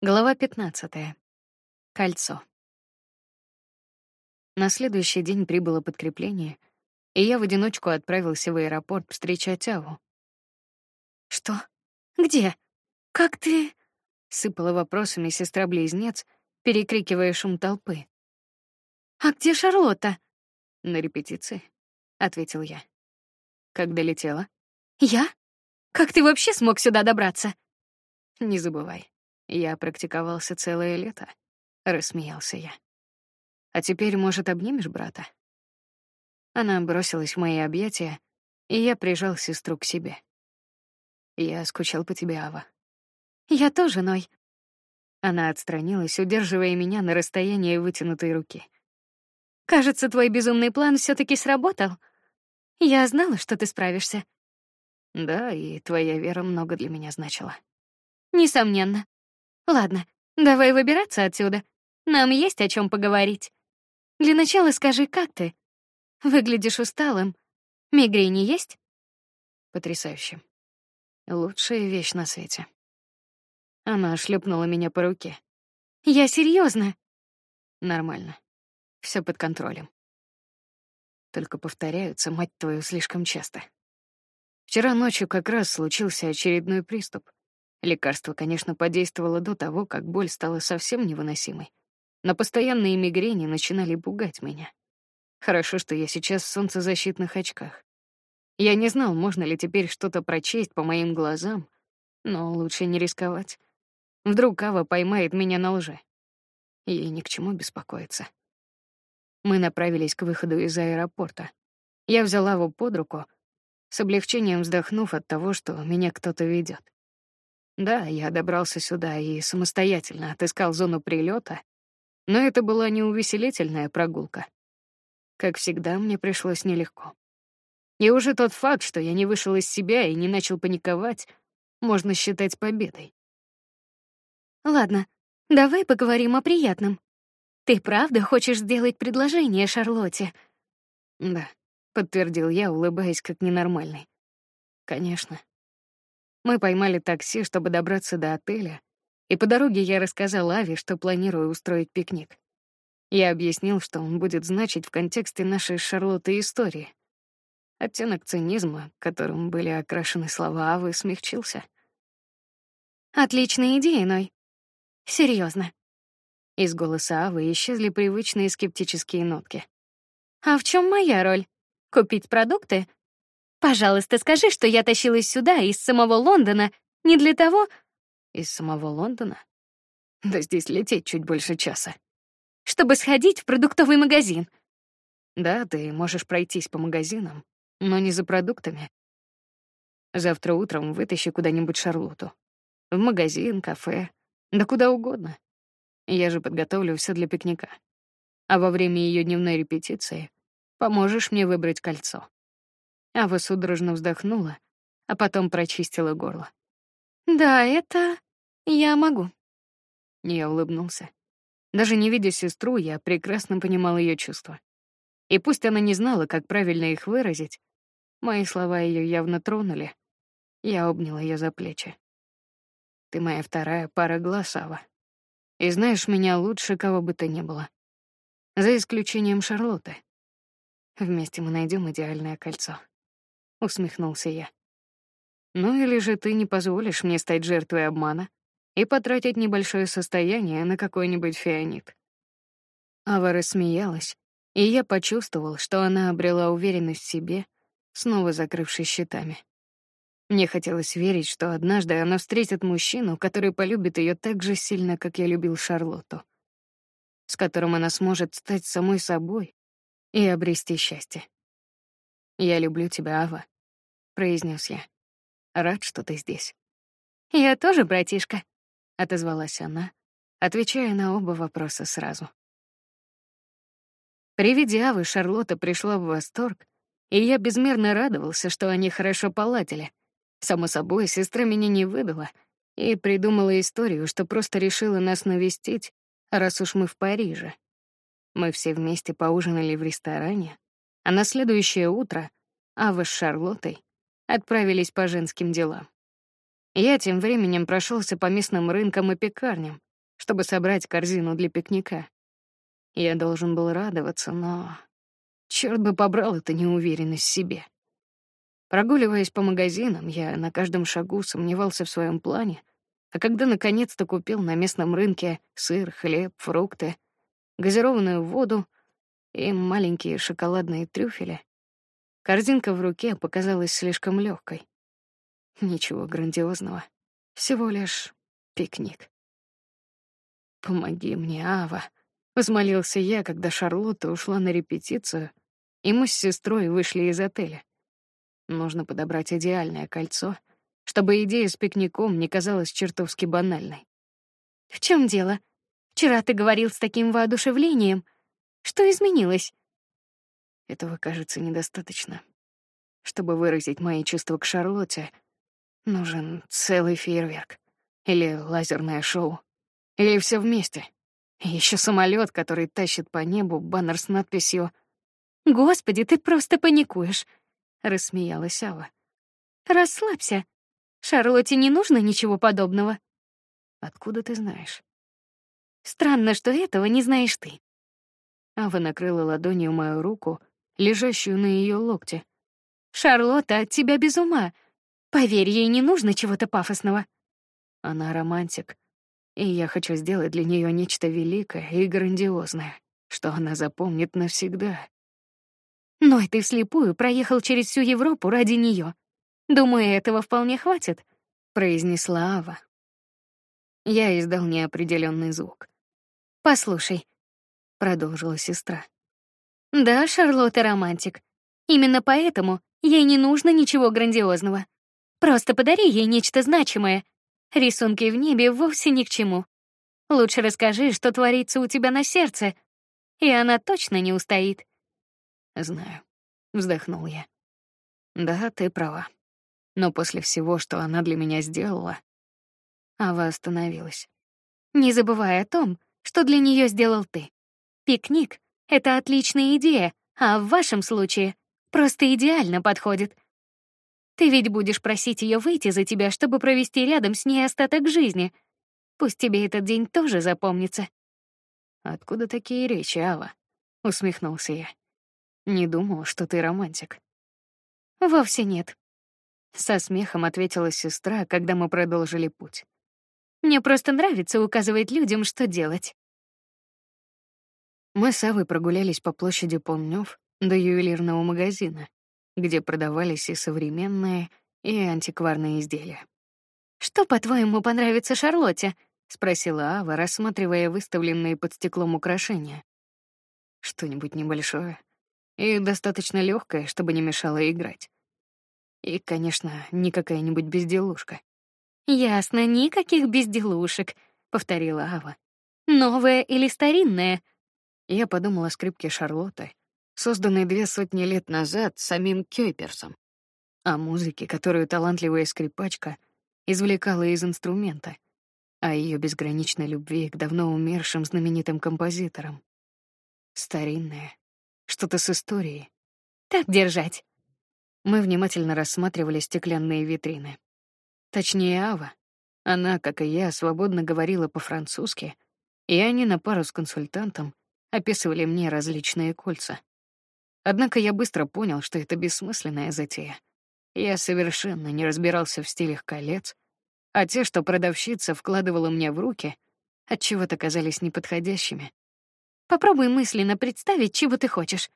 Глава 15. Кольцо. На следующий день прибыло подкрепление, и я в одиночку отправился в аэропорт встречать Аву. Что? Где? Как ты? сыпала вопросами сестра-близнец, перекрикивая шум толпы. А где Шарлотта? На репетиции, ответил я. Как долетела? Я? Как ты вообще смог сюда добраться? Не забывай, я практиковался целое лето, рассмеялся я. А теперь, может, обнимешь брата? Она бросилась в мои объятия, и я прижал сестру к себе. Я скучал по тебе, Ава. Я тоже, Ной. Она отстранилась, удерживая меня на расстоянии вытянутой руки. Кажется, твой безумный план все таки сработал. Я знала, что ты справишься. Да, и твоя вера много для меня значила. Несомненно. Ладно, давай выбираться отсюда. Нам есть о чем поговорить. Для начала скажи, как ты? Выглядишь усталым. Мигрени есть? Потрясающе. Лучшая вещь на свете. Она шлепнула меня по руке. Я серьезно. Нормально. Все под контролем. Только повторяются, мать твою, слишком часто. Вчера ночью как раз случился очередной приступ. Лекарство, конечно, подействовало до того, как боль стала совсем невыносимой. Но постоянные мигрени начинали пугать меня. Хорошо, что я сейчас в солнцезащитных очках. Я не знал, можно ли теперь что-то прочесть по моим глазам, но лучше не рисковать. Вдруг Ава поймает меня на лже. Ей ни к чему беспокоиться. Мы направились к выходу из аэропорта. Я взяла его под руку, с облегчением вздохнув от того, что меня кто-то ведет. Да, я добрался сюда и самостоятельно отыскал зону прилета, но это была не увеселительная прогулка. Как всегда, мне пришлось нелегко. И уже тот факт, что я не вышел из себя и не начал паниковать, можно считать победой. Ладно, давай поговорим о приятном. Ты правда хочешь сделать предложение Шарлотте? Да, подтвердил я, улыбаясь как ненормальный. Конечно. Мы поймали такси, чтобы добраться до отеля, и по дороге я рассказал Ави, что планирую устроить пикник. Я объяснил, что он будет значить в контексте нашей с истории. Оттенок цинизма, которым были окрашены слова Авы, смягчился. Отличная идея, Ной. Серьезно. Из голоса Авы исчезли привычные скептические нотки. А в чем моя роль? Купить продукты? Пожалуйста, скажи, что я тащилась сюда из самого Лондона не для того, из самого Лондона. Да здесь лететь чуть больше часа. Чтобы сходить в продуктовый магазин. Да, ты можешь пройтись по магазинам, но не за продуктами. Завтра утром вытащи куда-нибудь Шарлоту. В магазин, кафе, да куда угодно. Я же подготовлю все для пикника. А во время ее дневной репетиции поможешь мне выбрать кольцо. Ава судорожно вздохнула, а потом прочистила горло. Да, это я могу. Я улыбнулся. Даже не видя сестру, я прекрасно понимал ее чувства. И пусть она не знала, как правильно их выразить, мои слова ее явно тронули. Я обнял ее за плечи. Ты моя вторая пара глаз, Ава. И знаешь меня лучше кого бы то ни было. За исключением Шарлотты. Вместе мы найдем идеальное кольцо усмехнулся я. Ну или же ты не позволишь мне стать жертвой обмана и потратить небольшое состояние на какой-нибудь фианит. Ава рассмеялась, и я почувствовал, что она обрела уверенность в себе, снова закрывшись щитами. Мне хотелось верить, что однажды она встретит мужчину, который полюбит ее так же сильно, как я любил Шарлотту, с которым она сможет стать самой собой и обрести счастье. Я люблю тебя, Ава, произнес я. Рад, что ты здесь. Я тоже, братишка, отозвалась она, отвечая на оба вопроса сразу. При виде Авы Шарлотта пришла в восторг, и я безмерно радовался, что они хорошо поладили. Само собой, сестра меня не выдала и придумала историю, что просто решила нас навестить, раз уж мы в Париже. Мы все вместе поужинали в ресторане, а на следующее утро Ава с Шарлоттой отправились по женским делам. Я тем временем прошелся по местным рынкам и пекарням, чтобы собрать корзину для пикника. Я должен был радоваться, но черт бы побрал эту неуверенность в себе. Прогуливаясь по магазинам, я на каждом шагу сомневался в своем плане, а когда наконец-то купил на местном рынке сыр, хлеб, фрукты, газированную воду и маленькие шоколадные трюфели, корзинка в руке показалась слишком легкой. Ничего грандиозного, всего лишь пикник. Помоги мне, Ава, взмолился я, когда Шарлотта ушла на репетицию, и мы с сестрой вышли из отеля. Нужно подобрать идеальное кольцо, чтобы идея с пикником не казалась чертовски банальной. В чем дело? Вчера ты говорил с таким воодушевлением. Что изменилось? Этого кажется недостаточно. Чтобы выразить мои чувства к Шарлотте, нужен целый фейерверк или лазерное шоу, или все вместе. Еще самолет, который тащит по небу баннер с надписью "Господи, ты просто паникуешь", рассмеялась Ава. Расслабься. Шарлотте не нужно ничего подобного. Откуда ты знаешь? Странно, что этого не знаешь ты. Ава накрыла ладонью мою руку, лежащую на ее локте. Шарлотта от тебя без ума. Поверь, ей не нужно чего-то пафосного. Она романтик, и я хочу сделать для нее нечто великое и грандиозное, что она запомнит навсегда. Но ты вслепую проехал через всю Европу ради нее. Думаю, этого вполне хватит, произнесла Ава. Я издал неопределенный звук. Послушай, продолжила сестра. Да, Шарлотта романтик. Именно поэтому ей не нужно ничего грандиозного. Просто подари ей нечто значимое. Рисунки в небе вовсе ни к чему. Лучше расскажи, что творится у тебя на сердце, и она точно не устоит. Знаю, вздохнул я. Да, ты права. Но после всего, что она для меня сделала, Ава остановилась. Не забывай о том, что для нее сделал ты. Пикник — это отличная идея, а в вашем случае просто идеально подходит. Ты ведь будешь просить ее выйти за тебя, чтобы провести рядом с ней остаток жизни. Пусть тебе этот день тоже запомнится. Откуда такие речи, Ава? усмехнулся я. Не думал, что ты романтик. Вовсе нет. Со смехом ответила сестра, когда мы продолжили путь. Мне просто нравится указывать людям, что делать. Мы с Авой прогулялись по площади Помнёв до ювелирного магазина, где продавались и современные, и антикварные изделия. Что, по-твоему, понравится Шарлотте? спросила Ава, рассматривая выставленные под стеклом украшения. Что-нибудь небольшое, и достаточно легкое, чтобы не мешало играть. И, конечно, не какая-нибудь безделушка. Ясно, никаких безделушек, повторила Ава. Новое или старинное? Я подумала о скрипке Шарлотты, созданной две сотни лет назад самим Кёйперсом, о музыке, которую талантливая скрипачка извлекала из инструмента, о ее безграничной любви к давно умершим знаменитым композиторам. Старинное, что-то с историей. Так держать. Мы внимательно рассматривали стеклянные витрины. Точнее, Ава. Она, как и я, свободно говорила по-французски, и они на пару с консультантом описывали мне различные кольца. Однако я быстро понял, что это бессмысленная затея. Я совершенно не разбирался в стилях колец, а те, что продавщица вкладывала мне в руки, от чего-то казались неподходящими. Попробуй мысленно представить, чего ты хочешь,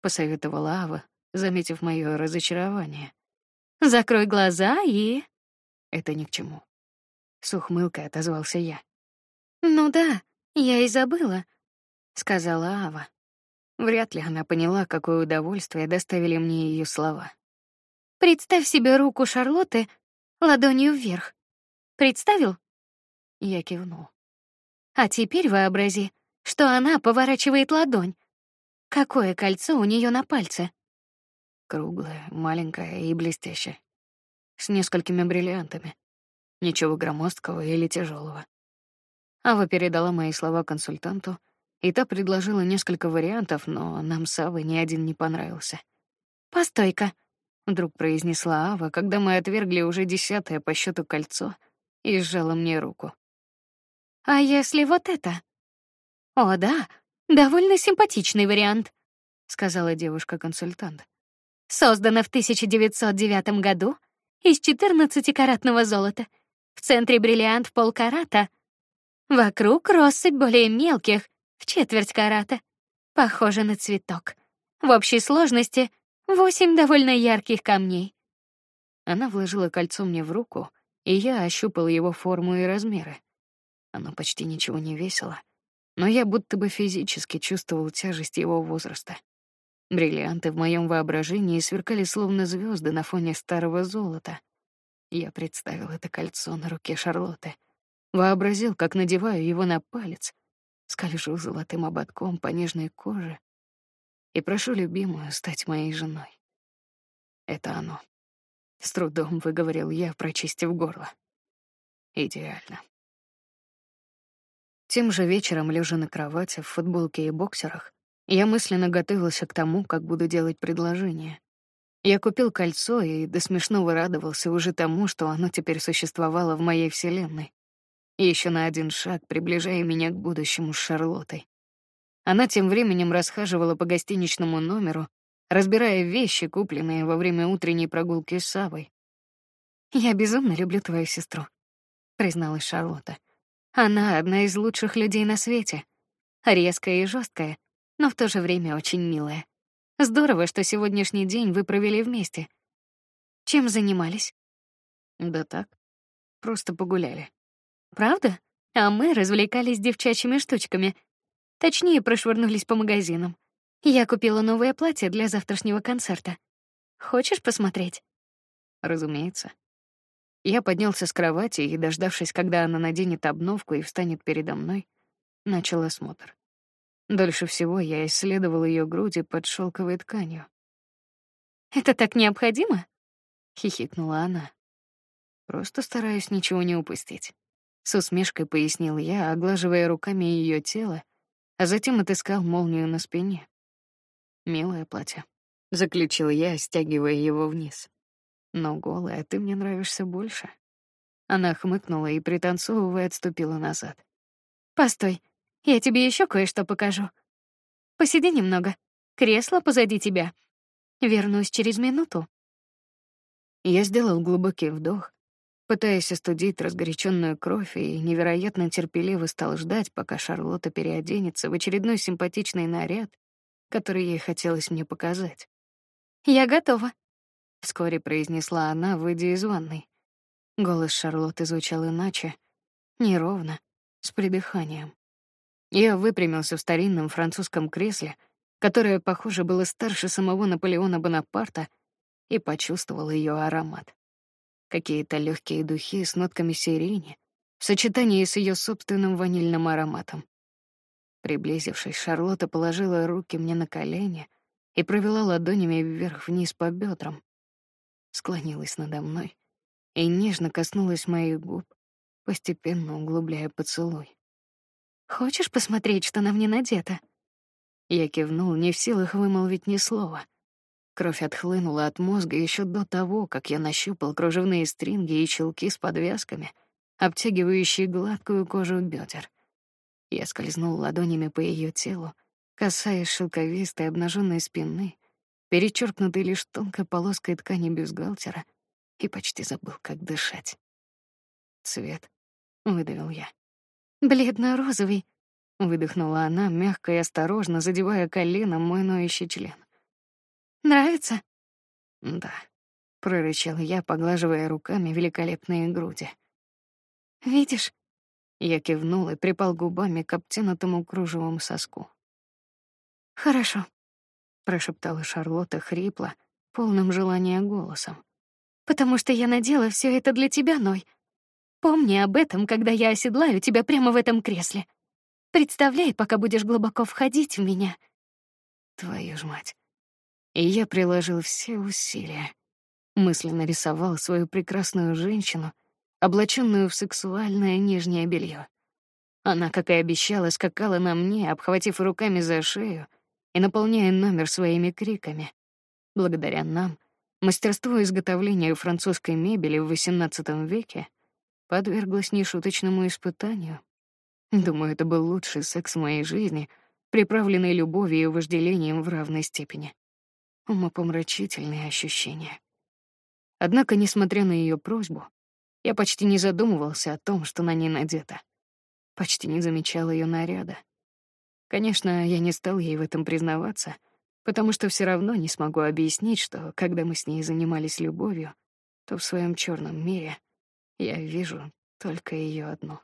посоветовала Ава, заметив мое разочарование. Закрой глаза и это ни к чему. С ухмылкой отозвался я. Ну да, я и забыла, сказала Ава. Вряд ли она поняла, какое удовольствие доставили мне ее слова. Представь себе руку Шарлотты ладонью вверх. Представил? Я кивнул. А теперь вообрази, что она поворачивает ладонь. Какое кольцо у нее на пальце? Круглое, маленькое и блестящее, с несколькими бриллиантами. Ничего громоздкого или тяжелого. Ава передала мои слова консультанту, и та предложила несколько вариантов, но нам с Авой ни один не понравился. Постой-ка, вдруг произнесла Ава, когда мы отвергли уже десятое по счету кольцо и сжала мне руку. А если вот это? О, да, довольно симпатичный вариант, сказала девушка-консультант. Создано в 1909 году из 14-каратного золота. В центре бриллиант полкарата. Вокруг россыпь более мелких, в четверть карата. Похоже на цветок. В общей сложности восемь довольно ярких камней. Она вложила кольцо мне в руку, и я ощупал его форму и размеры. Оно почти ничего не весило, но я будто бы физически чувствовал тяжесть его возраста. Бриллианты в моем воображении сверкали словно звезды на фоне старого золота. Я представил это кольцо на руке Шарлотты, вообразил, как надеваю его на палец, скольжу золотым ободком по нежной коже и прошу любимую стать моей женой. Это оно. С трудом выговорил я, прочистив горло. Идеально. Тем же вечером, лежа на кровати в футболке и боксерах, я мысленно готовился к тому, как буду делать предложение. Я купил кольцо и до смешного радовался уже тому, что оно теперь существовало в моей вселенной. И еще на один шаг приближая меня к будущему с Шарлоттой. Она тем временем расхаживала по гостиничному номеру, разбирая вещи, купленные во время утренней прогулки с Савой. «Я безумно люблю твою сестру», — призналась Шарлотта. «Она одна из лучших людей на свете. Резкая и жесткая, но в то же время очень милая. Здорово, что сегодняшний день вы провели вместе. Чем занимались? Да так, просто погуляли. Правда? А мы развлекались девчачьими штучками. Точнее, прошвырнулись по магазинам. Я купила новое платье для завтрашнего концерта. Хочешь посмотреть? Разумеется. Я поднялся с кровати и, дождавшись, когда она наденет обновку и встанет передо мной, начал осмотр. Дольше всего я исследовал ее груди под шелковой тканью. Это так необходимо? хихикнула она. Просто стараюсь ничего не упустить. С усмешкой пояснил я, оглаживая руками ее тело, а затем отыскал молнию на спине. Милое платье, заключил я, стягивая его вниз. Но голая ты мне нравишься больше. Она хмыкнула и пританцовывая отступила назад. Постой, я тебе еще кое-что покажу. Посиди немного. Кресло позади тебя. Вернусь через минуту. Я сделал глубокий вдох, пытаясь остудить разгоряченную кровь, и невероятно терпеливо стал ждать, пока Шарлотта переоденется в очередной симпатичный наряд, который ей хотелось мне показать. Я готова, вскоре произнесла она, выйдя из ванной. Голос Шарлотты звучал иначе, неровно, с придыханием. Я выпрямился в старинном французском кресле, которое, похоже, было старше самого Наполеона Бонапарта, и почувствовал ее аромат. Какие-то легкие духи с нотками сирени в сочетании с ее собственным ванильным ароматом. Приблизившись, Шарлотта положила руки мне на колени и провела ладонями вверх-вниз по бедрам, склонилась надо мной и нежно коснулась моих губ, постепенно углубляя поцелуй. Хочешь посмотреть, что на мне надето? Я кивнул, не в силах вымолвить ни слова. Кровь отхлынула от мозга еще до того, как я нащупал кружевные стринги и челки с подвязками, обтягивающие гладкую кожу бедер. Я скользнул ладонями по ее телу, касаясь шелковистой обнаженной спины, перечеркнутой лишь тонкой полоской ткани бюстгальтера, и почти забыл, как дышать. Цвет, выдавил я. Бледно-розовый, выдохнула она, мягко и осторожно задевая коленом мой ноющий член. Нравится? Да, прорычал я, поглаживая руками великолепные груди. Видишь? Я кивнул и припал губами к обтянутому кружевом соску. Хорошо, прошептала Шарлотта хрипло, полным желания голосом. Потому что я надела все это для тебя, Ной. Помни об этом, когда я оседлаю тебя прямо в этом кресле. Представляй, пока будешь глубоко входить в меня. Твою ж мать. И я приложил все усилия. Мысленно рисовал свою прекрасную женщину, облаченную в сексуальное нижнее белье. Она, как и обещала, скакала на мне, обхватив руками за шею и наполняя номер своими криками. Благодаря нам мастерство изготовления французской мебели в XVIII веке подверглась нешуточному испытанию. Думаю, это был лучший секс в моей жизни, приправленный любовью и вожделением в равной степени. Умопомрачительные ощущения. Однако, несмотря на ее просьбу, я почти не задумывался о том, что на ней надето. Почти не замечал ее наряда. Конечно, я не стал ей в этом признаваться, потому что все равно не смогу объяснить, что когда мы с ней занимались любовью, то в своем черном мире я вижу только ее одну.